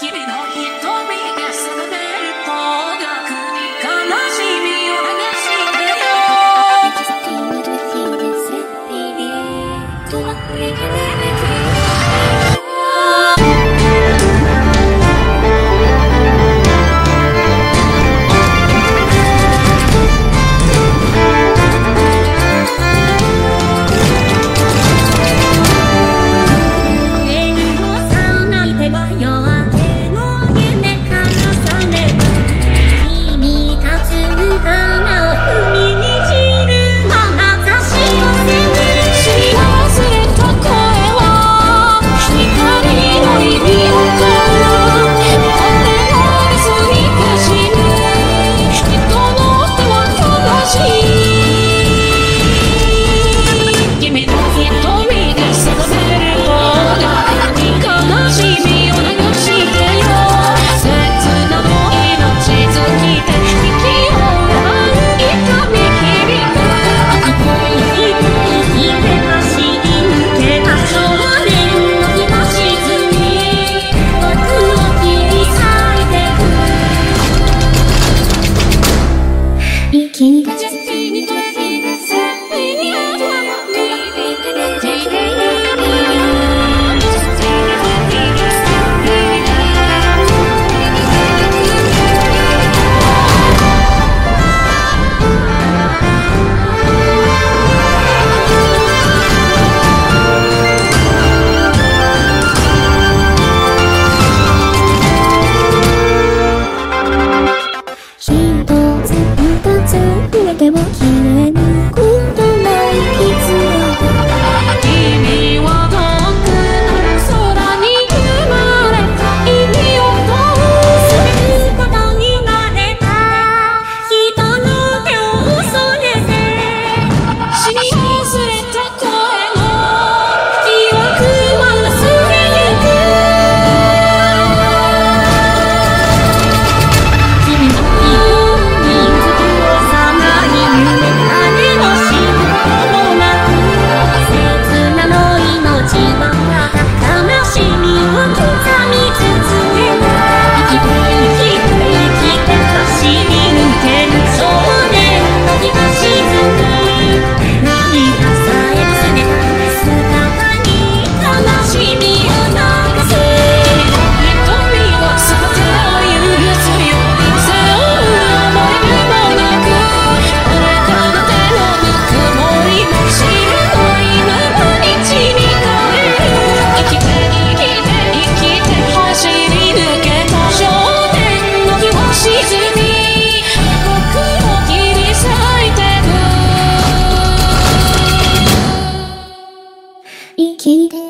keep it on here. 聞いて